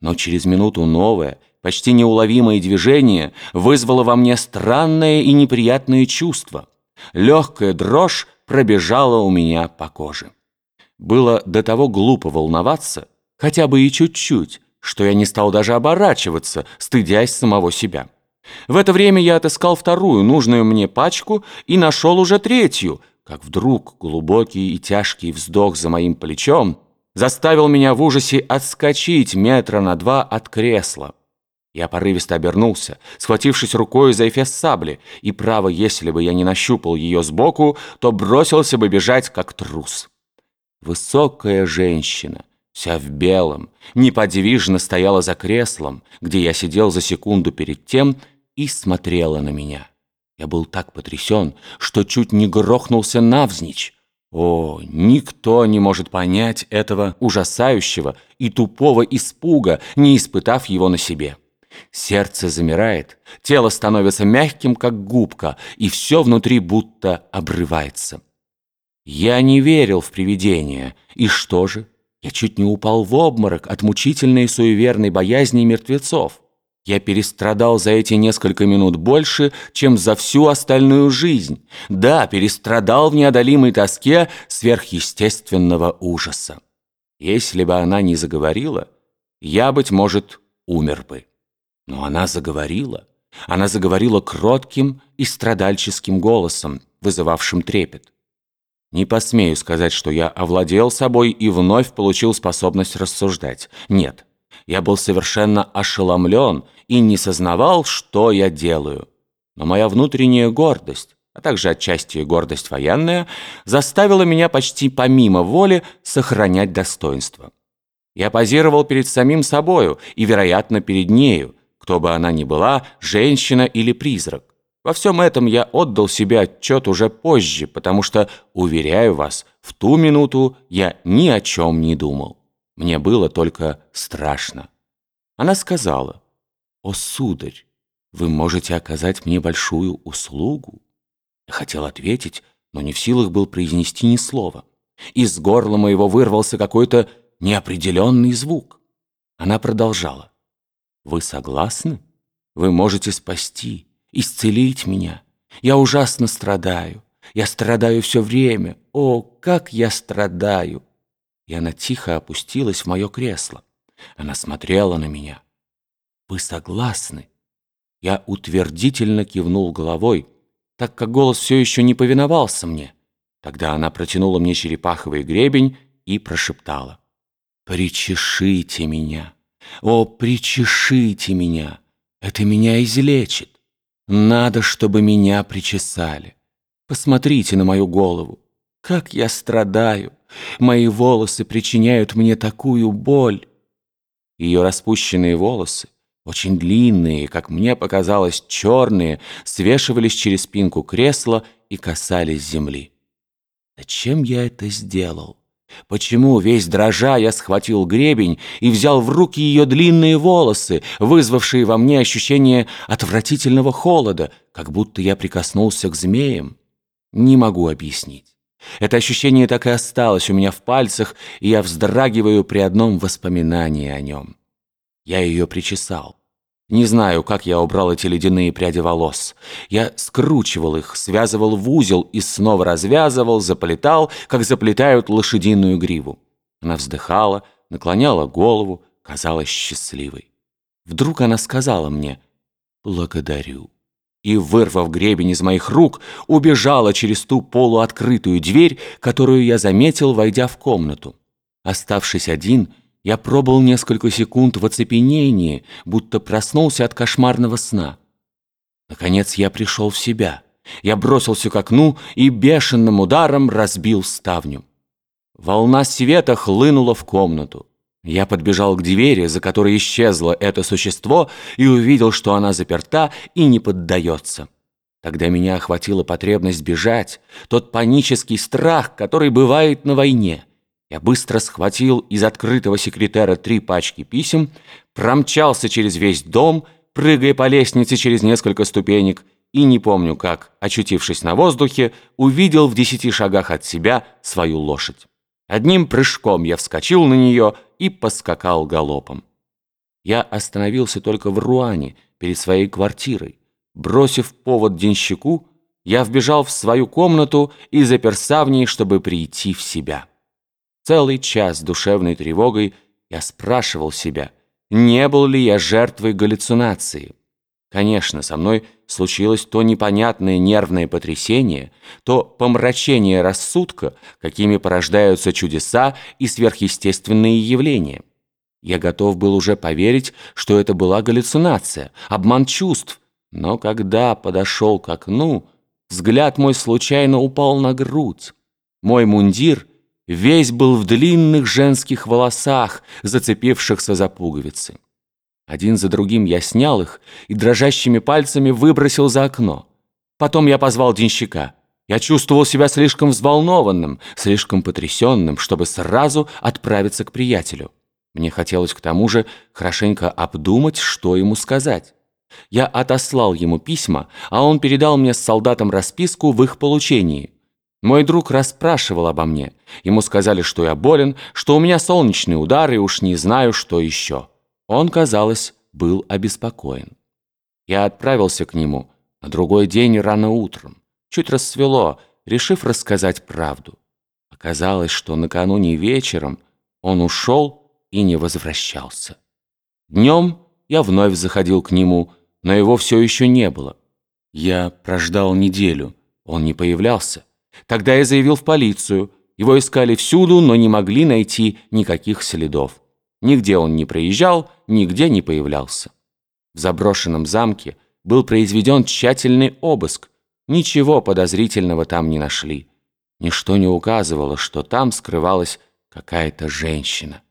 Но через минуту новое, почти неуловимое движение вызвало во мне странное и неприятное чувство. Легкая дрожь пробежала у меня по коже. Было до того глупо волноваться, хотя бы и чуть-чуть, что я не стал даже оборачиваться, стыдясь самого себя. В это время я отыскал вторую, нужную мне пачку, и нашел уже третью, как вдруг глубокий и тяжкий вздох за моим плечом заставил меня в ужасе отскочить метра на два от кресла. Я порывисто обернулся, схватившись рукой за эфес сабли, и, право, если бы я не нащупал ее сбоку, то бросился бы бежать, как трус. Высокая женщина, вся в белом, неподвижно стояла за креслом, где я сидел за секунду перед тем, и смотрела на меня. Я был так потрясен, что чуть не грохнулся навзничь. О, никто не может понять этого ужасающего и тупого испуга, не испытав его на себе. Сердце замирает, тело становится мягким, как губка, и все внутри будто обрывается. Я не верил в привидения, и что же? Я чуть не упал в обморок от мучительной суеверной боязни мертвецов. Я перестрадал за эти несколько минут больше, чем за всю остальную жизнь. Да, перестрадал в неодолимой тоске сверхъестественного ужаса. Если бы она не заговорила, я, быть может, умер бы. Но она заговорила. Она заговорила кротким и страдальческим голосом, вызывавшим трепет. Не посмею сказать, что я овладел собой и вновь получил способность рассуждать. Нет, я был совершенно ошеломлен и не сознавал, что я делаю. Но моя внутренняя гордость, а также отчасти гордость военная, заставила меня почти помимо воли сохранять достоинство. Я позировал перед самим собою и, вероятно, перед нею, кто бы она ни была, женщина или призрак. Во всем этом я отдал себе отчет уже позже, потому что, уверяю вас, в ту минуту я ни о чем не думал. Мне было только страшно. Она сказала, «О, сударь, вы можете оказать мне большую услугу?» Я хотел ответить, но не в силах был произнести ни слова. Из горла моего вырвался какой-то неопределенный звук. Она продолжала, «Вы согласны? Вы можете спасти, исцелить меня. Я ужасно страдаю. Я страдаю все время. О, как я страдаю!» И она тихо опустилась в мое кресло. Она смотрела на меня. «Вы согласны?» Я утвердительно кивнул головой, так как голос все еще не повиновался мне. Тогда она протянула мне черепаховый гребень и прошептала. «Причешите меня! О, причешите меня! Это меня излечит! Надо, чтобы меня причесали! Посмотрите на мою голову! Как я страдаю! Мои волосы причиняют мне такую боль. Ее распущенные волосы, очень длинные, как мне показалось, черные, свешивались через спинку кресла и касались земли. Зачем я это сделал? Почему, весь дрожа, я схватил гребень и взял в руки ее длинные волосы, вызвавшие во мне ощущение отвратительного холода, как будто я прикоснулся к змеям? Не могу объяснить. Это ощущение так и осталось у меня в пальцах, и я вздрагиваю при одном воспоминании о нем. Я ее причесал. Не знаю, как я убрал эти ледяные пряди волос. Я скручивал их, связывал в узел и снова развязывал, заплетал, как заплетают лошадиную гриву. Она вздыхала, наклоняла голову, казалась счастливой. Вдруг она сказала мне «Благодарю» и, вырвав гребень из моих рук, убежала через ту полуоткрытую дверь, которую я заметил, войдя в комнату. Оставшись один, я пробыл несколько секунд в оцепенении, будто проснулся от кошмарного сна. Наконец я пришел в себя. Я бросился к окну и бешеным ударом разбил ставню. Волна света хлынула в комнату. Я подбежал к двери, за которой исчезло это существо, и увидел, что она заперта и не поддается. Тогда меня охватила потребность бежать, тот панический страх, который бывает на войне. Я быстро схватил из открытого секретера три пачки писем, промчался через весь дом, прыгая по лестнице через несколько ступенек, и не помню как, очутившись на воздухе, увидел в десяти шагах от себя свою лошадь. Одним прыжком я вскочил на нее и поскакал галопом. Я остановился только в Руане, перед своей квартирой. Бросив повод денщику, я вбежал в свою комнату и заперся в ней, чтобы прийти в себя. Целый час душевной тревогой я спрашивал себя, не был ли я жертвой галлюцинации. Конечно, со мной случилось то непонятное нервное потрясение, то помрачение рассудка, какими порождаются чудеса и сверхъестественные явления. Я готов был уже поверить, что это была галлюцинация, обман чувств, но когда подошел к окну, взгляд мой случайно упал на грудь. Мой мундир весь был в длинных женских волосах, зацепившихся за пуговицы. Один за другим я снял их и дрожащими пальцами выбросил за окно. Потом я позвал денщика. Я чувствовал себя слишком взволнованным, слишком потрясенным, чтобы сразу отправиться к приятелю. Мне хотелось к тому же хорошенько обдумать, что ему сказать. Я отослал ему письма, а он передал мне с солдатом расписку в их получении. Мой друг расспрашивал обо мне. Ему сказали, что я болен, что у меня солнечный удар и уж не знаю, что еще. Он, казалось, был обеспокоен. Я отправился к нему на другой день рано утром. Чуть рассвело, решив рассказать правду. Оказалось, что накануне вечером он ушел и не возвращался. Днем я вновь заходил к нему, но его все еще не было. Я прождал неделю, он не появлялся. Тогда я заявил в полицию. Его искали всюду, но не могли найти никаких следов. Нигде он не проезжал, нигде не появлялся. В заброшенном замке был произведен тщательный обыск. Ничего подозрительного там не нашли. Ничто не указывало, что там скрывалась какая-то женщина.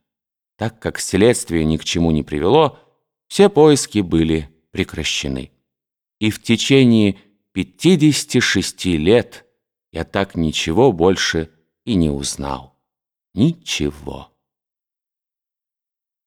Так как следствие ни к чему не привело, все поиски были прекращены. И в течение 56 лет я так ничего больше и не узнал. Ничего.